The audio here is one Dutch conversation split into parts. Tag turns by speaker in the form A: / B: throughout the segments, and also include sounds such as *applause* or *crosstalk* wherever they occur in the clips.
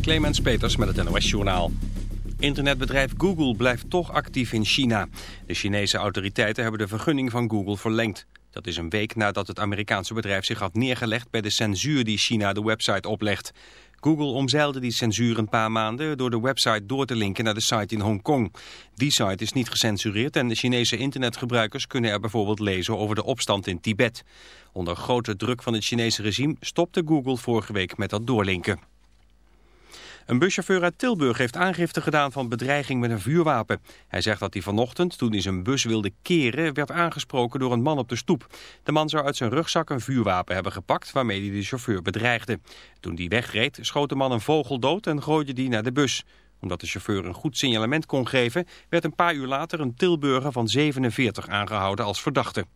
A: Clemens Peters met het NOS-journaal. Internetbedrijf Google blijft toch actief in China. De Chinese autoriteiten hebben de vergunning van Google verlengd. Dat is een week nadat het Amerikaanse bedrijf zich had neergelegd bij de censuur die China de website oplegt. Google omzeilde die censuur een paar maanden door de website door te linken naar de site in Hongkong. Die site is niet gecensureerd en de Chinese internetgebruikers kunnen er bijvoorbeeld lezen over de opstand in Tibet. Onder grote druk van het Chinese regime stopte Google vorige week met dat doorlinken. Een buschauffeur uit Tilburg heeft aangifte gedaan van bedreiging met een vuurwapen. Hij zegt dat hij vanochtend, toen hij zijn bus wilde keren, werd aangesproken door een man op de stoep. De man zou uit zijn rugzak een vuurwapen hebben gepakt waarmee hij de chauffeur bedreigde. Toen die wegreed, schoot de man een vogel dood en gooide die naar de bus. Omdat de chauffeur een goed signalement kon geven, werd een paar uur later een Tilburger van 47 aangehouden als verdachte.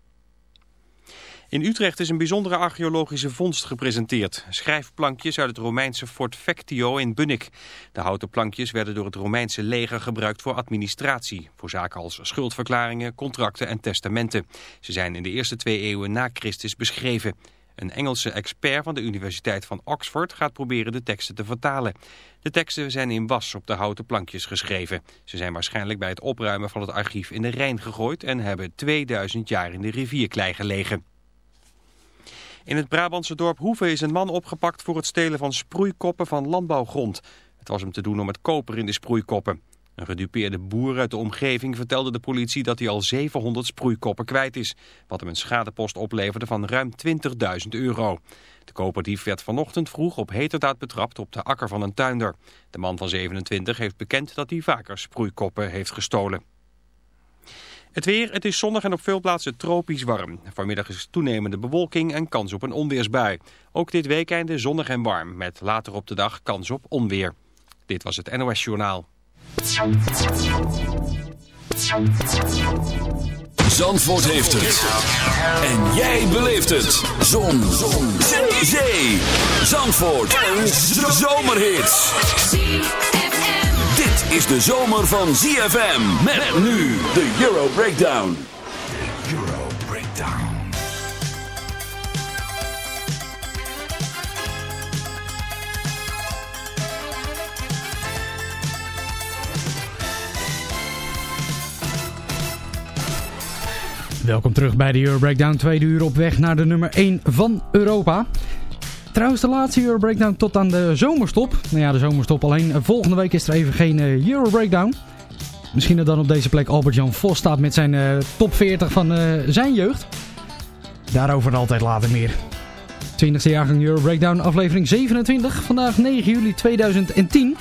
A: In Utrecht is een bijzondere archeologische vondst gepresenteerd. Schrijfplankjes uit het Romeinse Fort Vectio in Bunnik. De houten plankjes werden door het Romeinse leger gebruikt voor administratie. Voor zaken als schuldverklaringen, contracten en testamenten. Ze zijn in de eerste twee eeuwen na Christus beschreven. Een Engelse expert van de Universiteit van Oxford gaat proberen de teksten te vertalen. De teksten zijn in was op de houten plankjes geschreven. Ze zijn waarschijnlijk bij het opruimen van het archief in de Rijn gegooid... en hebben 2000 jaar in de rivierklei gelegen. In het Brabantse dorp Hoeve is een man opgepakt voor het stelen van sproeikoppen van landbouwgrond. Het was hem te doen om het koper in de sproeikoppen. Een gedupeerde boer uit de omgeving vertelde de politie dat hij al 700 sproeikoppen kwijt is. Wat hem een schadepost opleverde van ruim 20.000 euro. De koperdief werd vanochtend vroeg op heterdaad betrapt op de akker van een tuinder. De man van 27 heeft bekend dat hij vaker sproeikoppen heeft gestolen. Het weer, het is zonnig en op veel plaatsen tropisch warm. Vanmiddag is toenemende bewolking en kans op een onweersbui. Ook dit weekende zonnig en warm, met later op de dag kans op onweer. Dit was het NOS Journaal.
B: Zandvoort heeft het. En jij beleeft het. Zon. Zon. Zee. Zandvoort. Een zomerhit is de zomer van ZFM. Met, nu de Euro Breakdown. Euro Breakdown.
C: Welkom terug bij de Euro Breakdown. Tweede uur op weg naar de nummer 1 van Europa. Trouwens, de laatste Euro Breakdown tot aan de zomerstop. Nou ja, de zomerstop alleen. Volgende week is er even geen uh, Euro Breakdown. Misschien dat dan op deze plek Albert-Jan Vos staat met zijn uh, top 40 van uh, zijn jeugd. Daarover altijd later meer. 20e jaargang Euro Breakdown, aflevering 27. Vandaag 9 juli 2010.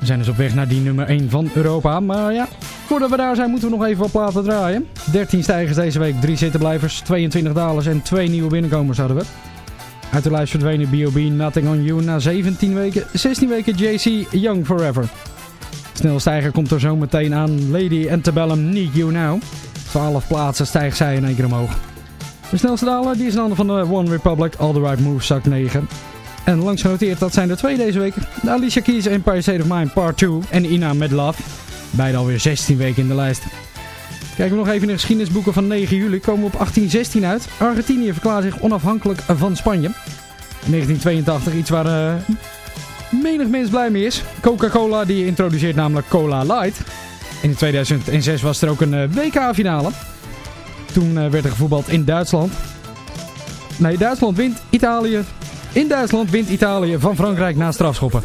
C: We zijn dus op weg naar die nummer 1 van Europa. Maar ja, voordat we daar zijn moeten we nog even wat platen draaien. 13 stijgers deze week, 3 zittenblijvers, 22 dalers en 2 nieuwe binnenkomers hadden we. Uit de lijst verdwenen B.O.B. Nothing On You na 17 weken, 16 weken JC Young Forever. Snel stijger komt er zo meteen aan Lady Antebellum Need You Now. 12 plaatsen stijgt zij in één keer omhoog. De snelste daler die is een ander van de One Republic, All The Right Moves, zak 9. En langs genoteerd, dat zijn er twee deze week. De Alicia Keys Empire State of Mind Part 2 en Ina Med Love. Beide alweer 16 weken in de lijst. Kijken we nog even in de geschiedenisboeken van 9 juli. Komen we op 1816 uit. Argentinië verklaart zich onafhankelijk van Spanje. In 1982 iets waar uh, menig mens blij mee is. Coca-Cola die introduceert namelijk Cola Light. in 2006 was er ook een uh, WK-finale. Toen uh, werd er gevoetbald in Duitsland. Nee, Duitsland wint Italië. In Duitsland wint Italië van Frankrijk na strafschoppen.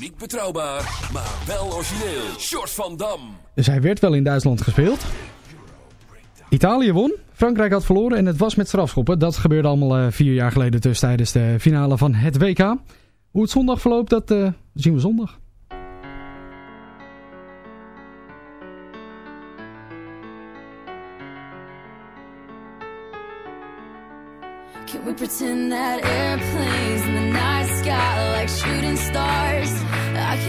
B: Niet betrouwbaar, maar wel origineel. Short van Dam.
C: Dus hij werd wel in Duitsland gespeeld. Italië won, Frankrijk had verloren en het was met strafschoppen. Dat gebeurde allemaal uh, vier jaar geleden dus tijdens de finale van het WK. Hoe het zondag verloopt, dat uh, zien we zondag. Can we pretend that airplanes in the night sky like shooting stars?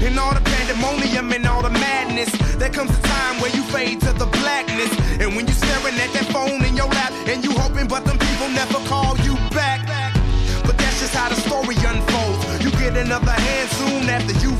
D: fashion all the pandemonium and all the madness, there comes a time where you fade to the blackness. And when you're staring at that phone in your lap, and you hoping, but them people never call you back. But that's just how the story unfolds. You get another hand soon after you.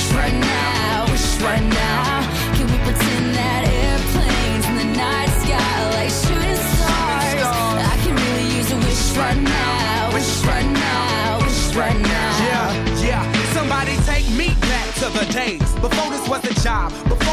E: now, the
D: days. Before this was a job, before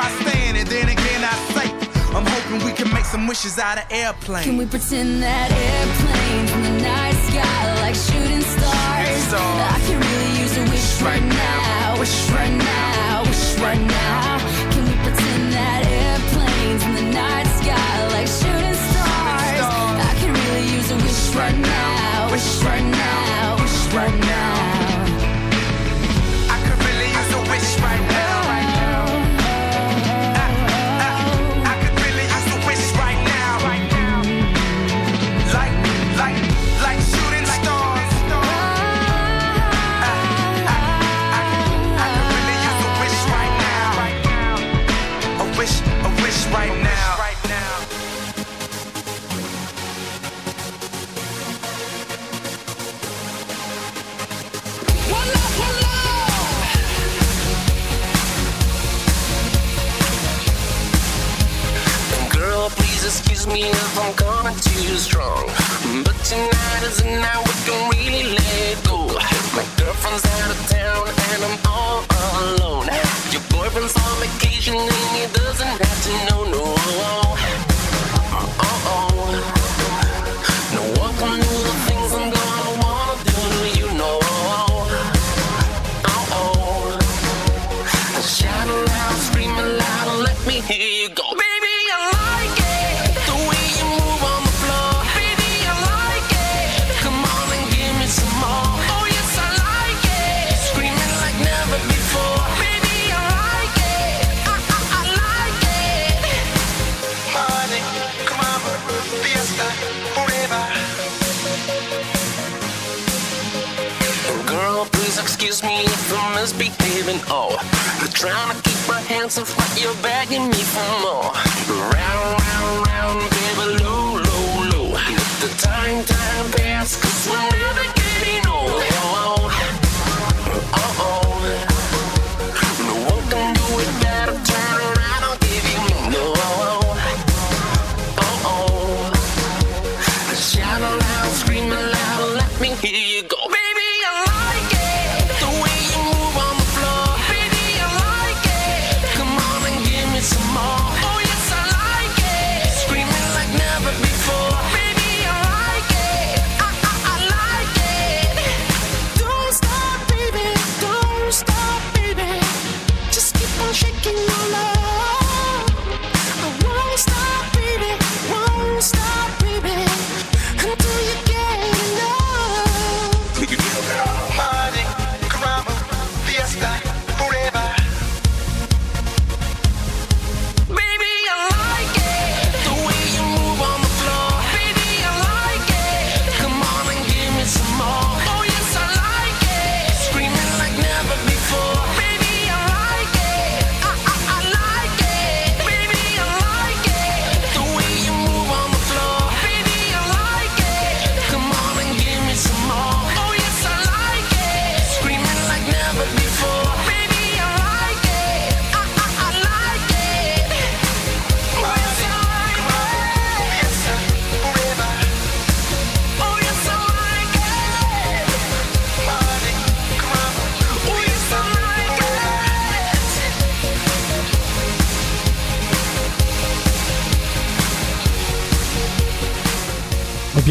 D: I stand, and then again I say, I'm hoping we can make some wishes out of airplanes.
E: Can we pretend that airplanes in the night sky like shooting stars?
D: stars.
E: I can really use a wish right now, wish right now, wish right now. Can we pretend that airplanes in the night sky like shooting stars? I can really use a wish right now, wish right now, wish right now.
F: Excuse me if I'm coming too strong. But tonight is the night we can really let go. My girlfriend's out of town and I'm all alone. Your boyfriend's on vacation and he doesn't have to know, no. Oh, trying to keep my hands off what you're begging me for more. Round, round, round, baby, low, low, low. Let the time, time pass, cause we're never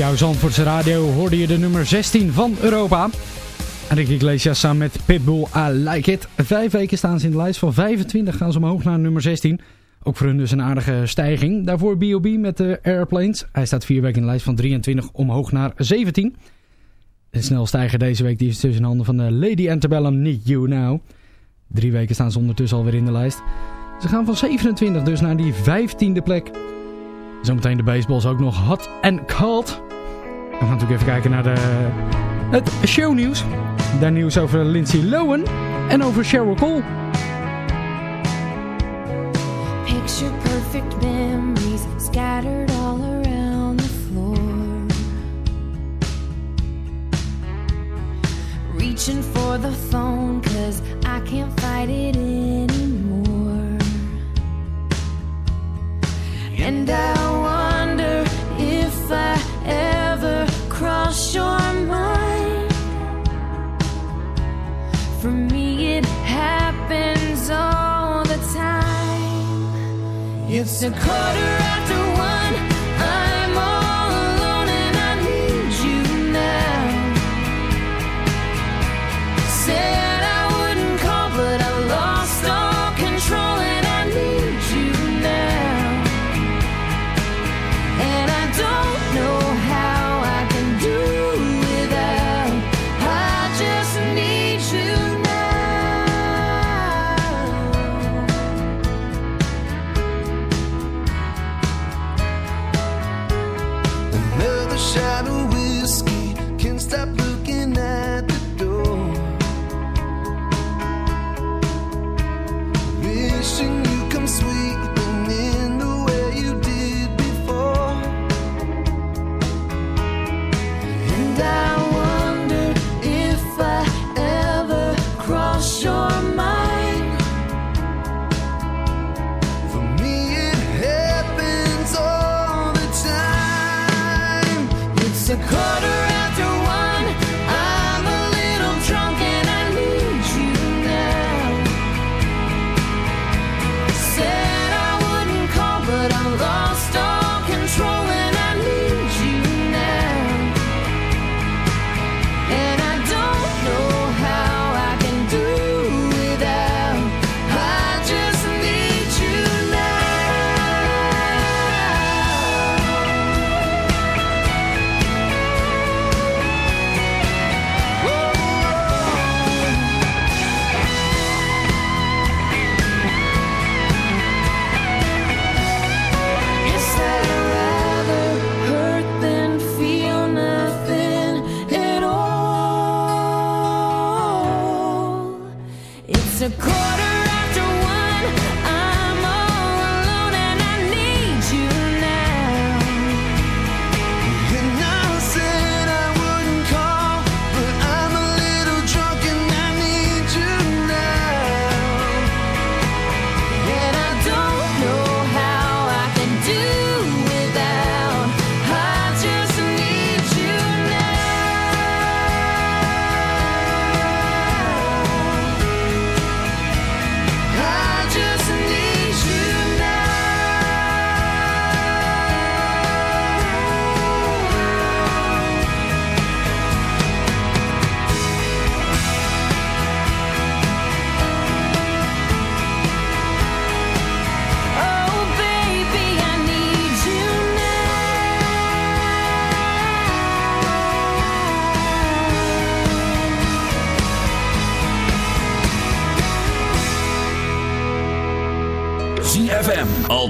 C: jouw Zandvoortse radio hoorde je de nummer 16 van Europa. Enrique Iglesias samen met Pitbull, I Like It. Vijf weken staan ze in de lijst. Van 25 gaan ze omhoog naar nummer 16. Ook voor hun dus een aardige stijging. Daarvoor B.O.B. met de Airplanes. Hij staat vier weken in de lijst van 23 omhoog naar 17. De snelstijger deze week die is tussen handen van de Lady Antebellum Need You Now. Drie weken staan ze ondertussen alweer in de lijst. Ze gaan van 27 dus naar die 15e plek. Zometeen de baseballs ook nog hot and cold. We gaan natuurlijk even kijken naar de, het shownieuws. Daar nieuws over Lindsay Lohan en over Cheryl Cole.
E: Picture perfect memories scattered all around the floor. Reaching for the phone, cause I can't fight it anymore. And I It's a quarter after one. I'm all alone and I need you now. Said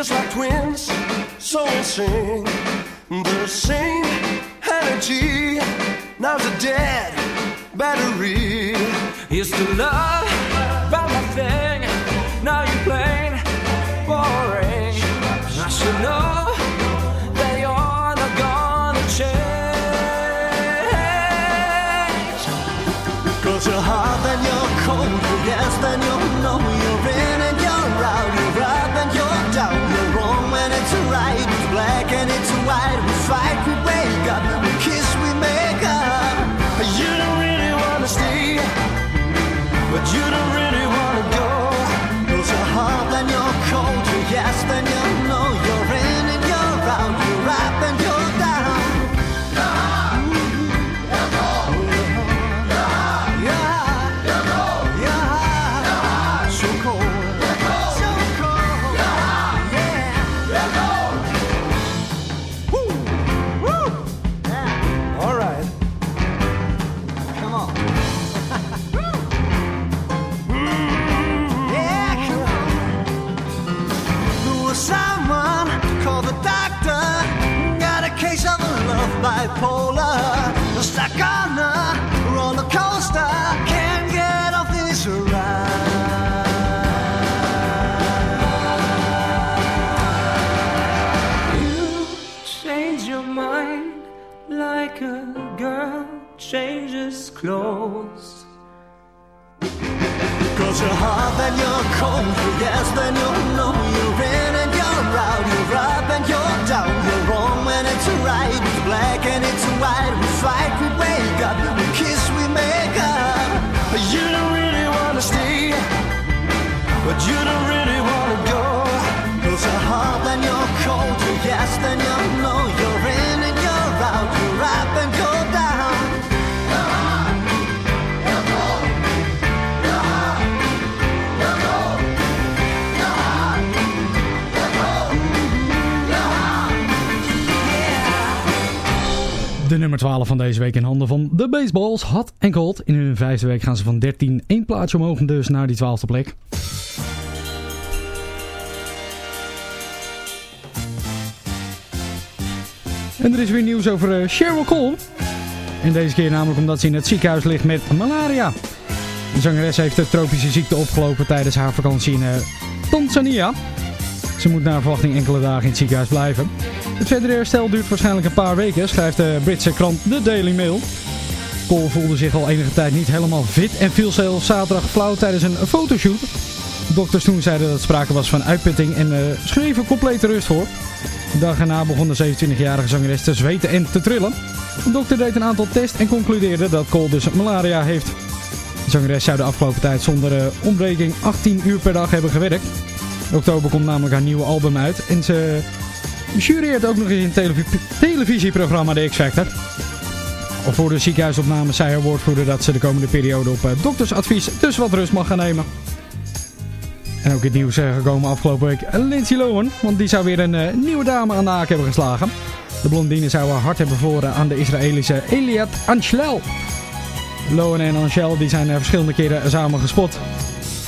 G: Just like twins, so we'll sing the same energy. Now's a dead battery.
H: Used to love about my thing. Now you're plain boring. I should know
C: Vijfde week gaan ze van 13 één plaatsje omhoog dus naar die twaalfde plek. En er is weer nieuws over eh, Cheryl Cole. En deze keer namelijk omdat ze in het ziekenhuis ligt met malaria. De zangeres heeft de tropische ziekte opgelopen tijdens haar vakantie in eh, Tanzania. Ze moet naar verwachting enkele dagen in het ziekenhuis blijven. Het verdere herstel duurt waarschijnlijk een paar weken, schrijft de Britse krant The Daily Mail. Cole voelde zich al enige tijd niet helemaal fit en viel zelfs zaterdag flauw tijdens een fotoshoot. Dokters toen zeiden dat het sprake was van uitputting en uh, schreven complete rust voor. De dag erna begon de 27-jarige zangeres te zweten en te trillen. De dokter deed een aantal tests en concludeerde dat Cole dus malaria heeft. De zangeres zou de afgelopen tijd zonder uh, ontbreking 18 uur per dag hebben gewerkt. In oktober komt namelijk haar nieuwe album uit en ze jureert ook nog eens in televi televisieprogramma The X Factor. Of voor de ziekenhuisopname zei haar woordvoerder dat ze de komende periode op uh, doktersadvies dus wat rust mag gaan nemen. En ook het nieuws uh, gekomen afgelopen week Lindsay Lohan, want die zou weer een uh, nieuwe dame aan de haak hebben geslagen. De blondine zou haar hart hebben verloren aan de Israëlische Eliat Anshel. Lohan en Anshel die zijn verschillende keren samen gespot.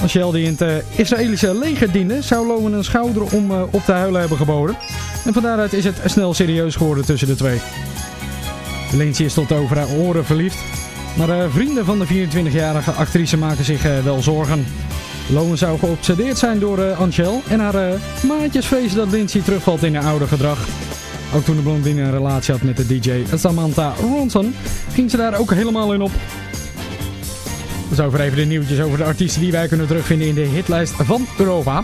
C: Anshel die in het Israëlische leger diende, zou Lohan een schouder om op te huilen hebben geboden. En van daaruit is het snel serieus geworden tussen de twee. Lindsay is tot over haar oren verliefd. Maar uh, vrienden van de 24-jarige actrice maken zich uh, wel zorgen. Lowen zou geobsedeerd zijn door uh, Angel en haar maatjes vrezen dat Lindsay terugvalt in haar oude gedrag. Ook toen de blondine een relatie had met de DJ Samantha Ronson, ging ze daar ook helemaal in op. Dus over even de nieuwtjes over de artiesten die wij kunnen terugvinden in de hitlijst van Europa.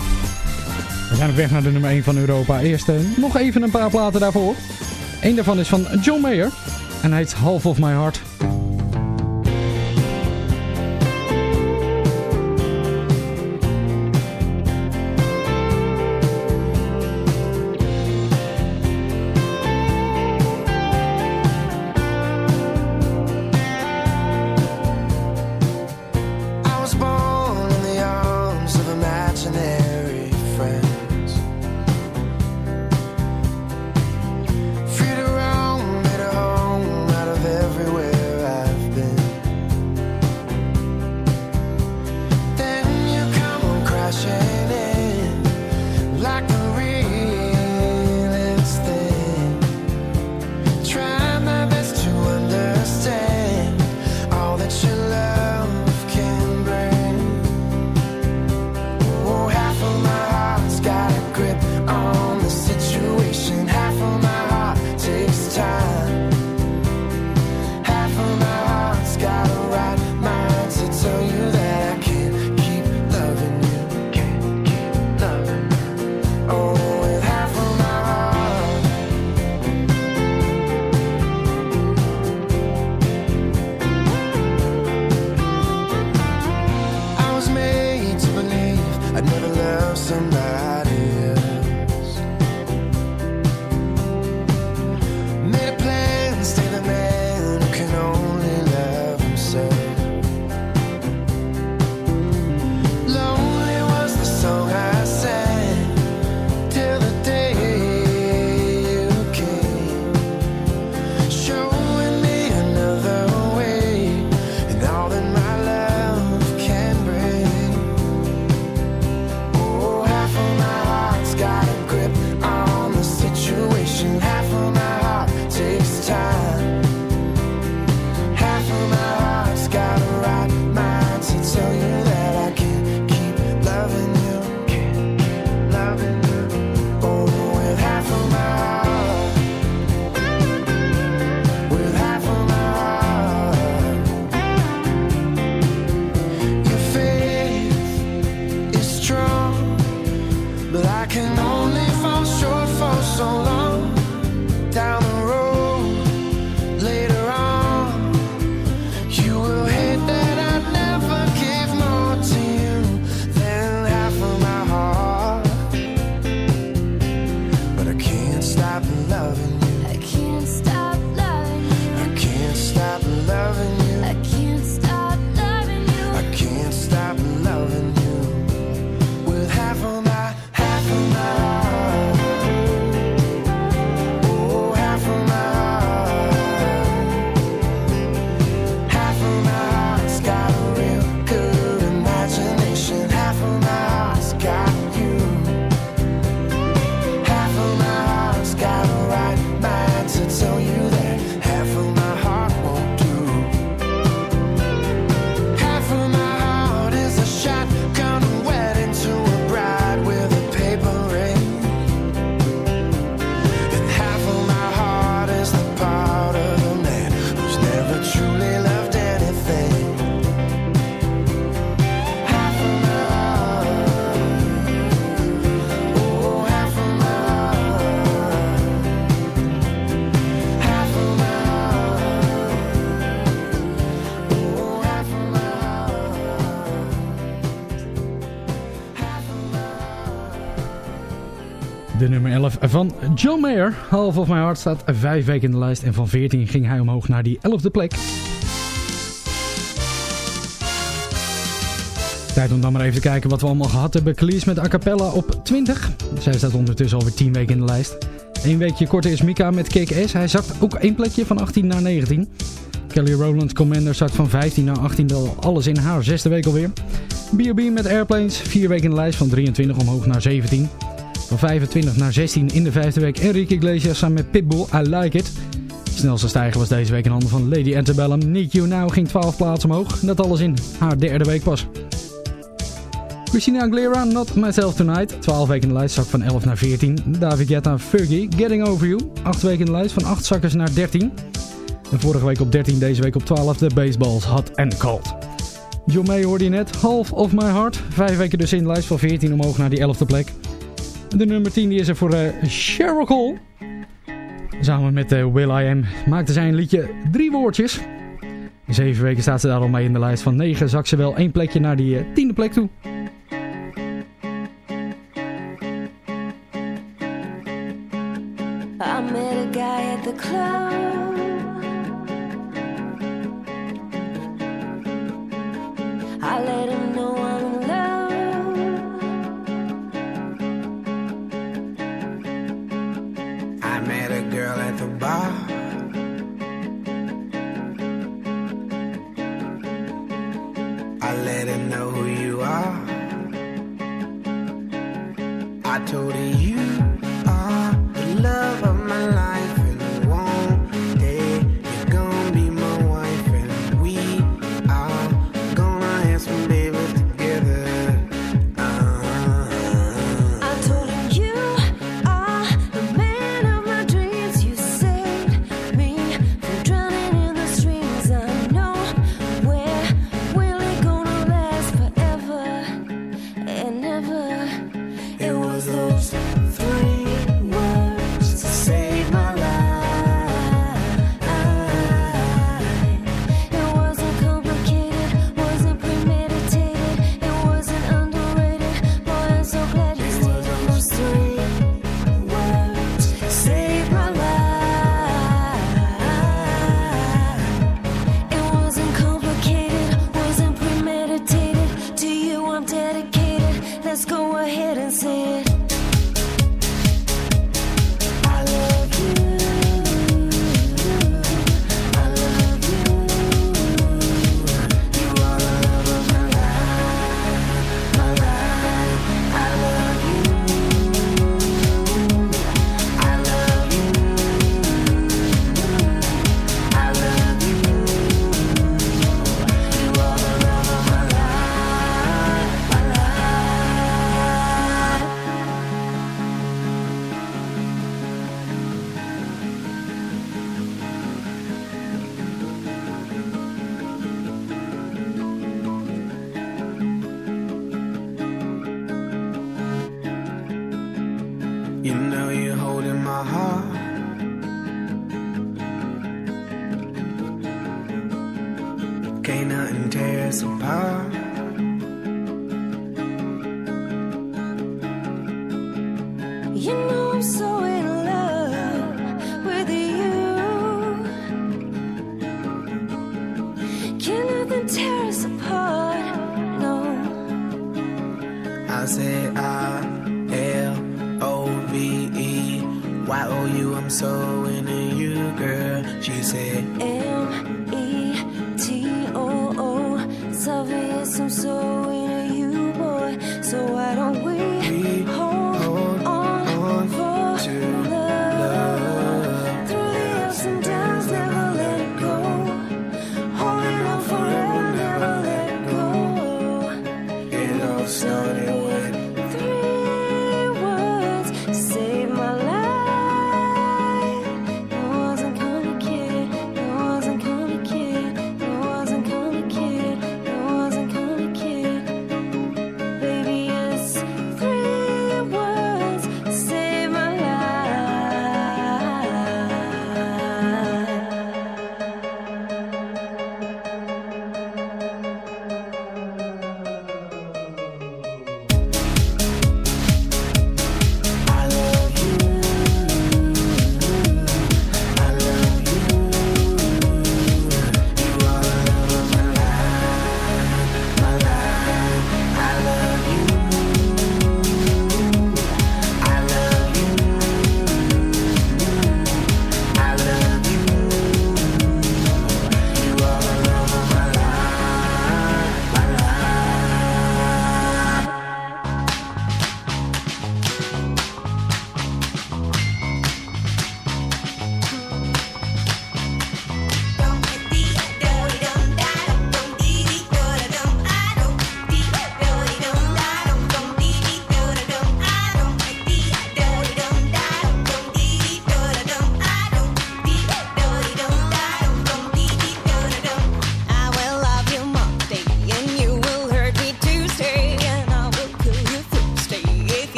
C: We zijn op weg naar de nummer 1 van Europa. Eerst nog even een paar platen daarvoor. Eén daarvan is van John Mayer. En hij heet Half of My Heart. Van John Mayer. Half of My Heart staat vijf weken in de lijst. En van 14 ging hij omhoog naar die 11e plek. Tijd om dan maar even te kijken wat we allemaal gehad hebben. Cleese met A Cappella op 20. Zij staat ondertussen alweer 10 weken in de lijst. Eén weekje korter is Mika met Kick S. Hij zakt ook één plekje van 18 naar 19. Kelly Rowland Commander zakt van 15 naar 18. Alles in haar zesde week alweer. B.O.B. met Airplanes. Vier weken in de lijst van 23 omhoog naar 17. Van 25 naar 16 in de vijfde week. Enrique Iglesias samen met Pitbull. I Like It. Snelste stijger was deze week in handen van Lady Antebellum. Need You Now ging 12 plaatsen omhoog. Dat alles in haar derde week pas. Christina Aguilera, Not Myself Tonight. 12 weken in de lijst, zak van 11 naar 14. David Guetta, Fergie, Getting Over You. 8 weken in de lijst, van 8 zakkers naar 13. En vorige week op 13, deze week op 12, de Baseballs Hot and Cold. John May hoorde je net, Half of My Heart. 5 weken dus in de lijst, van 14 omhoog naar die 11e plek. De nummer 10 die is er voor uh, Cheryl Cole. Samen met uh, Will I Am maakte zij een liedje drie woordjes. Zeven weken staat ze daar al mee in de lijst. Van 9 zak ze wel één plekje naar die uh, tiende plek toe.
I: K-I-L-O-V-E Y-O-U,
E: I'm so
I: into you, girl. She said
E: M-E-T-O-O Salve, I'm so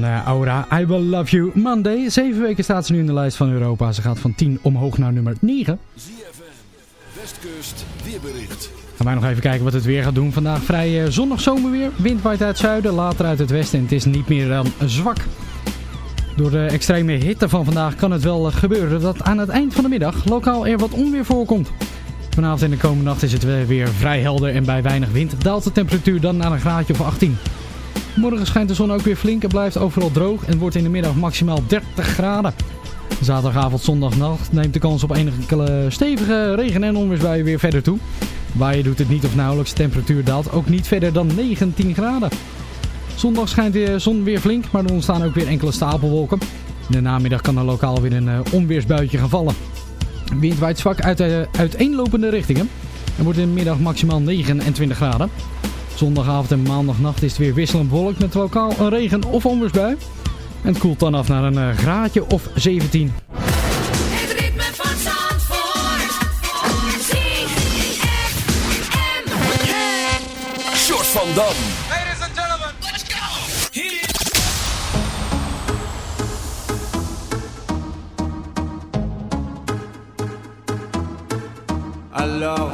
C: van uh, Aura, I Will Love You Monday. Zeven weken staat ze nu in de lijst van Europa. Ze gaat van 10 omhoog naar nummer 9.
B: ZFM, Westkust, weerbericht.
C: Gaan wij nog even kijken wat het weer gaat doen. Vandaag vrij uh, zonnig zomerweer. Wind waait uit het zuiden, later uit het westen. En het is niet meer dan zwak. Door de extreme hitte van vandaag kan het wel uh, gebeuren dat aan het eind van de middag lokaal er wat onweer voorkomt. Vanavond en de komende nacht is het weer vrij helder en bij weinig wind daalt de temperatuur dan naar een graadje of 18. Morgen schijnt de zon ook weer flink en blijft overal droog en wordt in de middag maximaal 30 graden. Zaterdagavond, zondagnacht neemt de kans op enige stevige regen- en onweersbuien weer verder toe. Waaien doet het niet of nauwelijks, de temperatuur daalt ook niet verder dan 19 graden. Zondag schijnt de zon weer flink, maar er ontstaan ook weer enkele stapelwolken. In de namiddag kan er lokaal weer een onweersbuitje gaan vallen. Wind waait zwak uit de uiteenlopende richtingen. Er wordt in de middag maximaal 29 graden. Zondagavond en maandagnacht is het weer wisselend bewolkt met lokaal een regen- of onweersbui. En het koelt dan af naar een uh, graadje of 17.
E: Het ritme van Zandvoort. ZFM.
B: Short van Dam.
D: Ladies and gentlemen, let's go.
I: Alors on Alors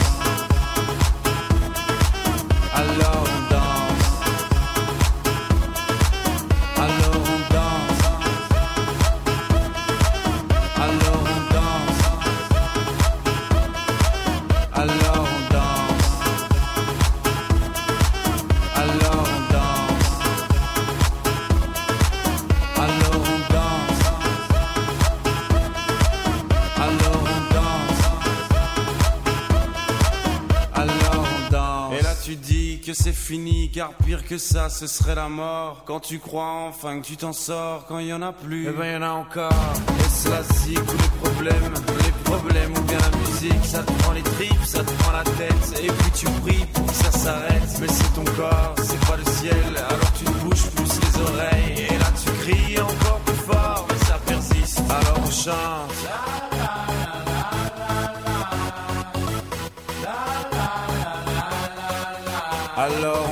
I: alors c'est fini, car pire que ça, ce serait la mort. Quand tu crois enfin que tu t'en sors, quand il y en a plus, eh ben y en a encore. Et cela zik ou les problèmes, les problèmes ou bien la musique, ça te prend les tripes, ça te prend la tête. Et puis tu pries pour que ça s'arrête, mais c'est ton corps, c'est pas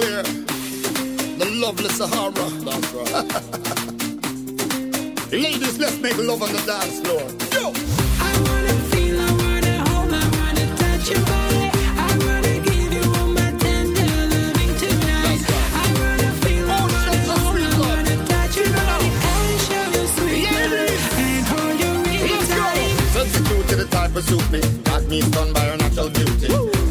J: clear the lovely Sahara. That's *laughs* right. Ladies, let's make love on the dance floor. Yo!
E: I wanna feel, I wanna hold, I wanna touch your body.
J: To the type of suit me, that means done by her natural beauty. Woo.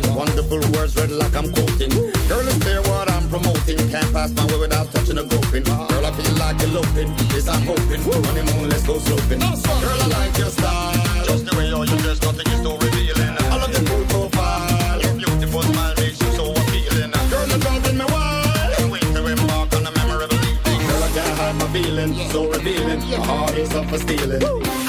J: Floating. Wonderful words read like I'm quoting. Girl, it's clear what I'm promoting. Can't pass my way without touching a groping. Girl, I feel like eloping. This I'm hoping. Honeymoon, let's go sloping. Girl, I like your style. Just the way all you dress, nothing is too revealing. I love your cool profile. Your beautiful smile makes you so appealing. Girl, you're driving me wild. Can't wait to embark on a memorable evening. Girl, I can't hide my feelings. So revealing. My heart is up for stealing.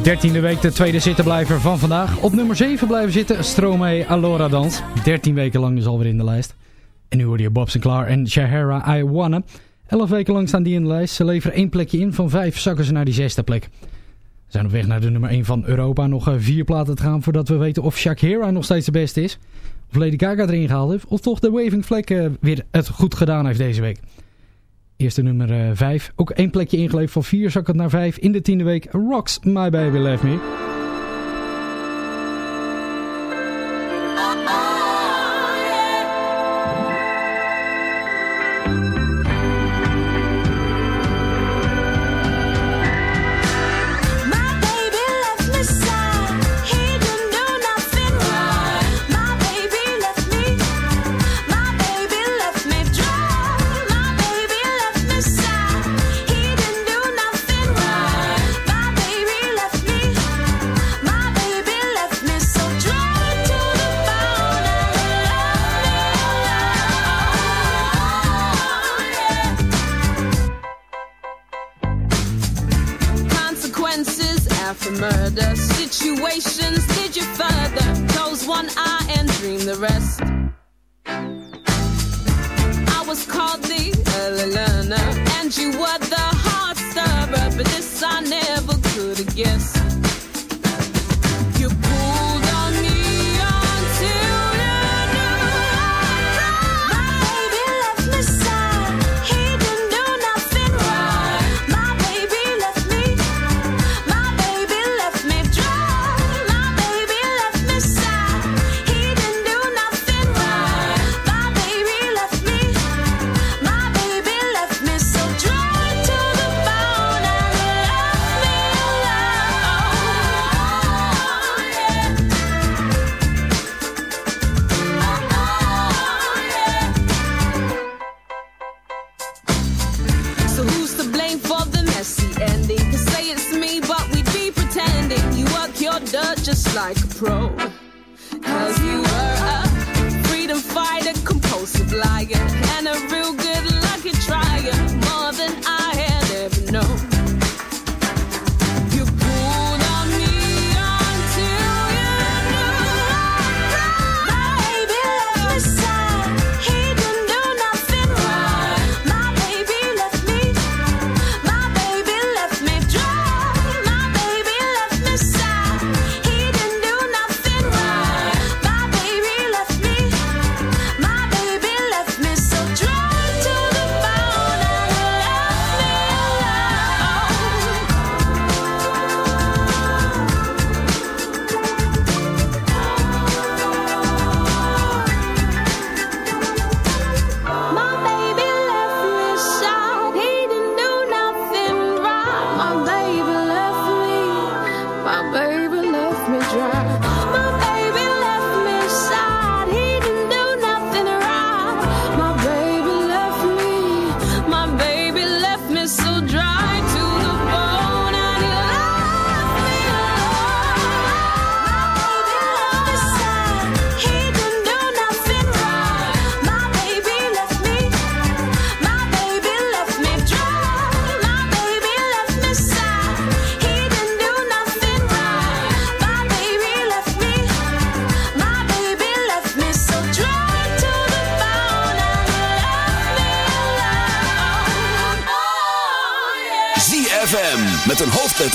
E: Dertiende week de tweede zittenblijver van vandaag. Op nummer 7 blijven zitten Stromae Alora Dans. 13 weken lang is alweer in de lijst. En nu hoorde je Bob Sinclair en Shahara I Wanna. 11 weken lang staan die in de lijst. Ze leveren één plekje in. Van 5 zakken ze naar die zesde plek. We zijn op weg naar de nummer 1 van Europa. Nog eh, vier platen te gaan voordat we weten of Shakira nog steeds de beste is. Of Lady Gaga erin gehaald heeft. Of toch de Waving Flag eh, weer het goed gedaan heeft deze week. Eerste nummer 5. Ook één plekje ingeleverd. Van 4 zak het naar 5. In de tiende week Rocks My Baby Left Me.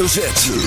E: hoofdletter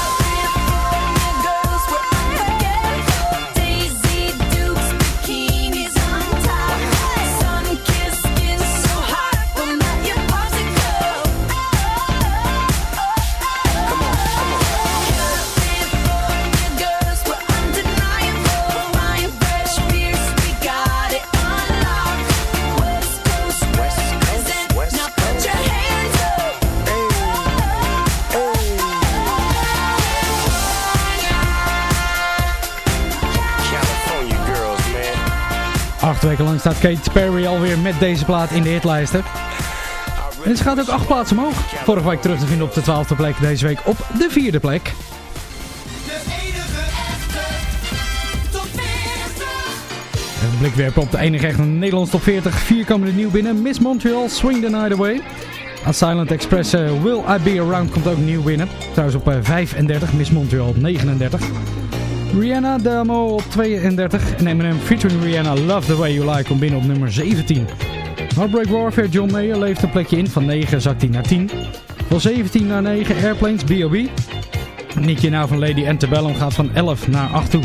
C: Acht weken lang staat Kate Perry alweer met deze plaat in de hitlijsten. En ze gaat ook acht plaatsen omhoog. Vorige week terug te vinden op de twaalfde plek. Deze week op de vierde plek. Een blik werpen op de enige echte Nederlands top 40. Vier komen er nieuw binnen. Miss Montreal, Swing the Night Away. A Silent Express, uh, Will I Be Around komt ook nieuw binnen. Trouwens op uh, 35, Miss Montreal op 39. Rihanna, Damo op 32. En Eminem featuring Rihanna, Love the Way You Like komt binnen op nummer 17. Heartbreak Warfare, John Mayer leeft een plekje in. Van 9 zakt hij naar 10. Van 17 naar 9, Airplanes, B.O.B. Nicky Nou van Lady Antebellum gaat van 11 naar 8 toe.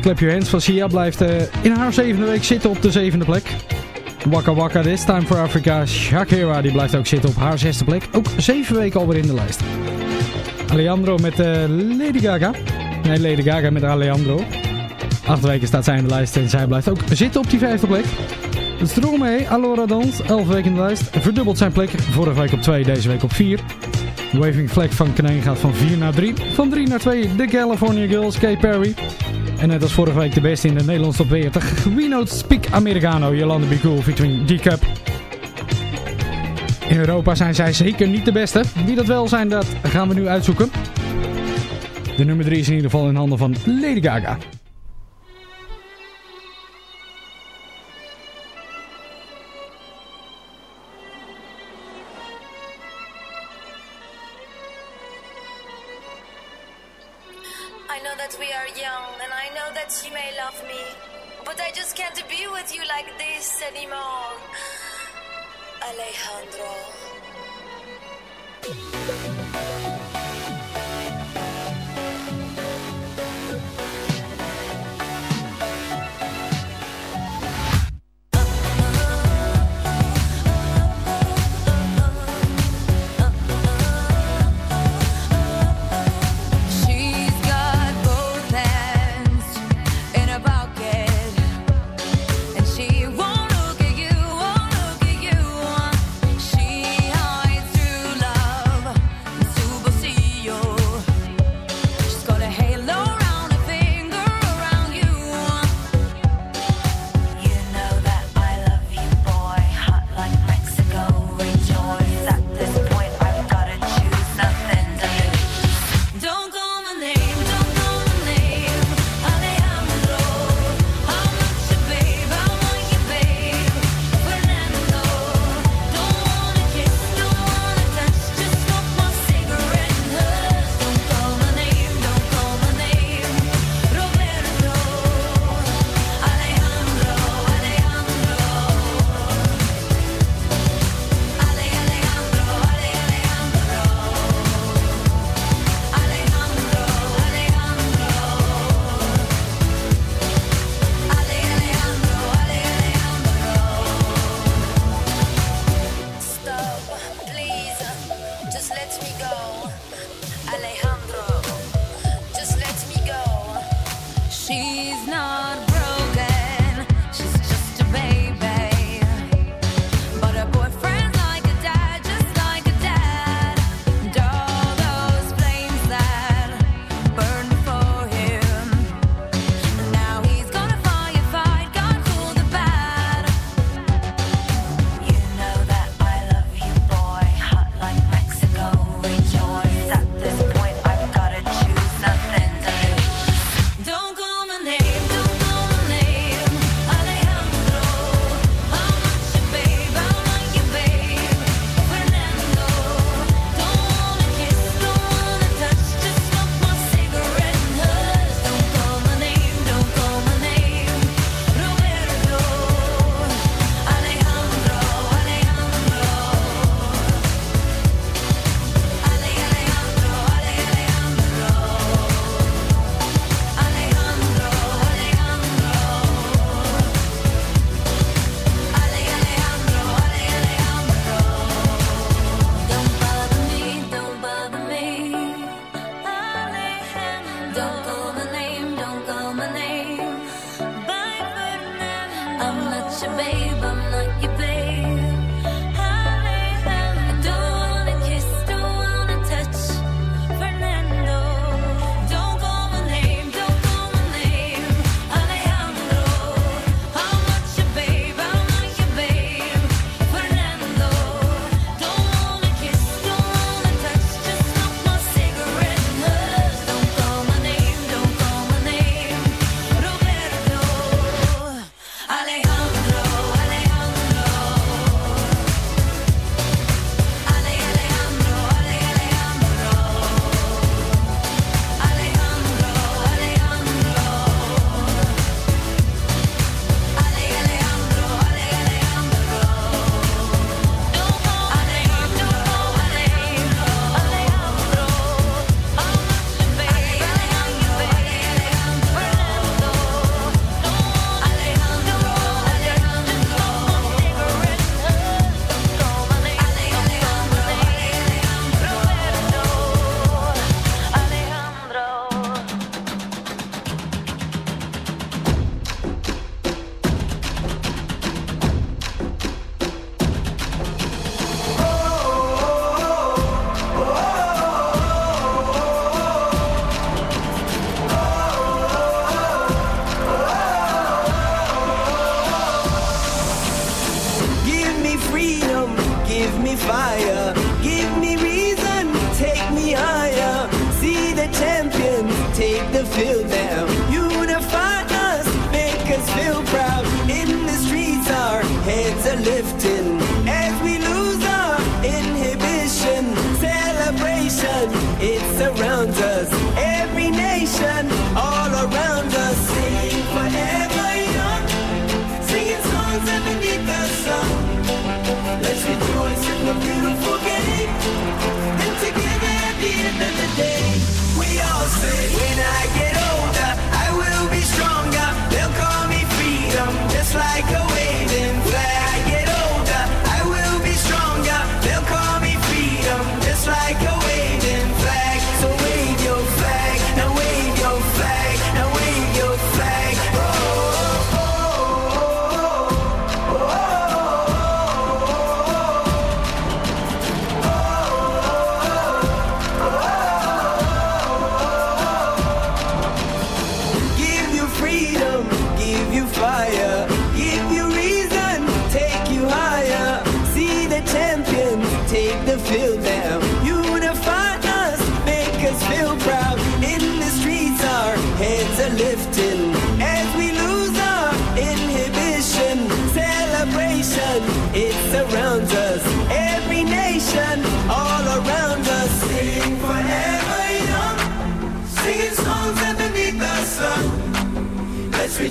C: Clap Your Hands van Sia blijft uh, in haar zevende week zitten op de zevende plek. Waka Waka This Time for Africa. Shakira die blijft ook zitten op haar zesde plek. Ook zeven weken alweer in de lijst. Alejandro met uh, Lady Gaga. Nee, Lady Gaga met Alejandro. Acht weken staat zij in de lijst en zij blijft ook zitten op die vijfde plek. Stromae, Alora Dans, 11 weken in de lijst. Verdubbelt zijn plek. Vorige week op 2, deze week op 4. Waving Flag van Kaneen gaat van 4 naar 3. Van 3 naar 2, The California Girls, Kay Perry. En net als vorige week de beste in de Nederlandse top 40. We Know Speak Americano, Jolanda Be Cool featuring D-Cup. In Europa zijn zij zeker niet de beste. Wie dat wel zijn, dat gaan we nu uitzoeken. De nummer 3 is in ieder geval in handen van Lady Gaga.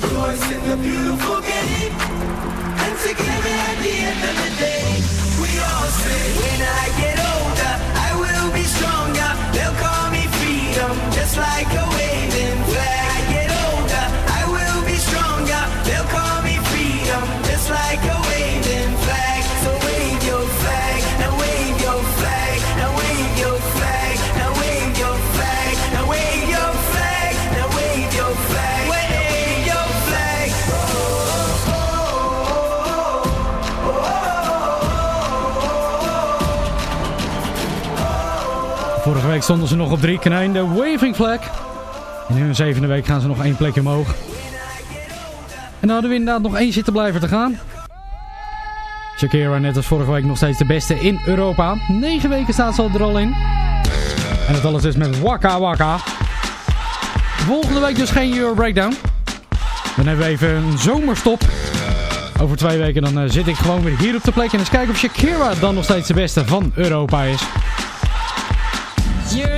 K: rejoice in the beautiful game. And together at the end of the day.
C: week stonden ze nog op drie konijn, de Waving Flag. En in hun zevende week gaan ze nog één plekje omhoog. En dan hadden we inderdaad nog één zitten blijven te gaan. Shakira net als vorige week nog steeds de beste in Europa. Negen weken staat ze al er al in. En dat alles is met Waka Waka. Volgende week dus geen Euro Breakdown. Dan hebben we even een zomerstop. Over twee weken dan eh, zit ik gewoon weer hier op de plek. En eens kijken of Shakira dan nog steeds de beste van Europa is.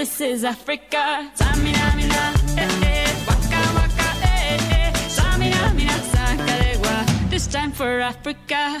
E: this is Africa. Samina, mina, eh, eh. Waka, waka, eh, eh. Samina, mina, sakarewa. Eh, this time for Africa.